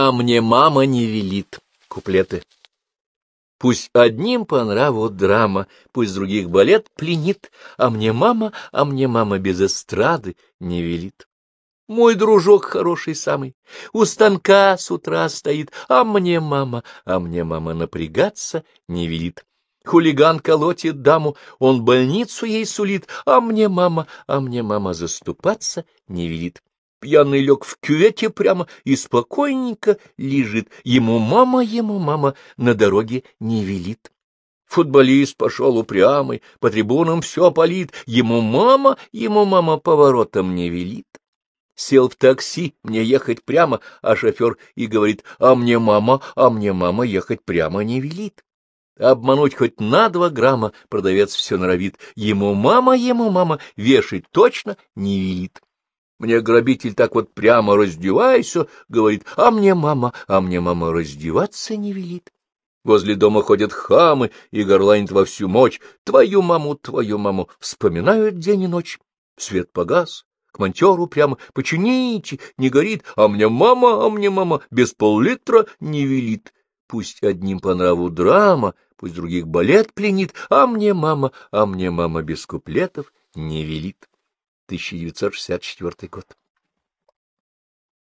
А мне мама не велит. Куплеты. Пусть одним по нраву драма, пусть других балет пленит, а мне мама, а мне мама без эстрады не велит. Мой дружок хороший самый, у станка с утра стоит, а мне мама, а мне мама напрягаться не велит. Хулиган колотит даму, он больницу ей сулит, а мне мама, а мне мама заступаться не велит. Пьяный лег в кювете прямо и спокойненько лежит. Ему мама, ему мама на дороге не велит. Футболист пошел упрямый, по трибунам все палит. Ему мама, ему мама поворотом не велит. Сел в такси, мне ехать прямо, а шофер и говорит, а мне мама, а мне мама ехать прямо не велит. Обмануть хоть на два грамма продавец все норовит. Ему мама, ему мама вешать точно не велит. Мне грабитель так вот прямо раздевайся, говорит, а мне мама, а мне мама раздеваться не велит. Возле дома ходят хамы и горланят во всю мочь. Твою маму, твою маму вспоминают день и ночь. Свет погас, к монтеру прямо почините, не горит, а мне мама, а мне мама без пол-литра не велит. Пусть одним по нраву драма, пусть других балет пленит, а мне мама, а мне мама без куплетов не велит. 1964 год.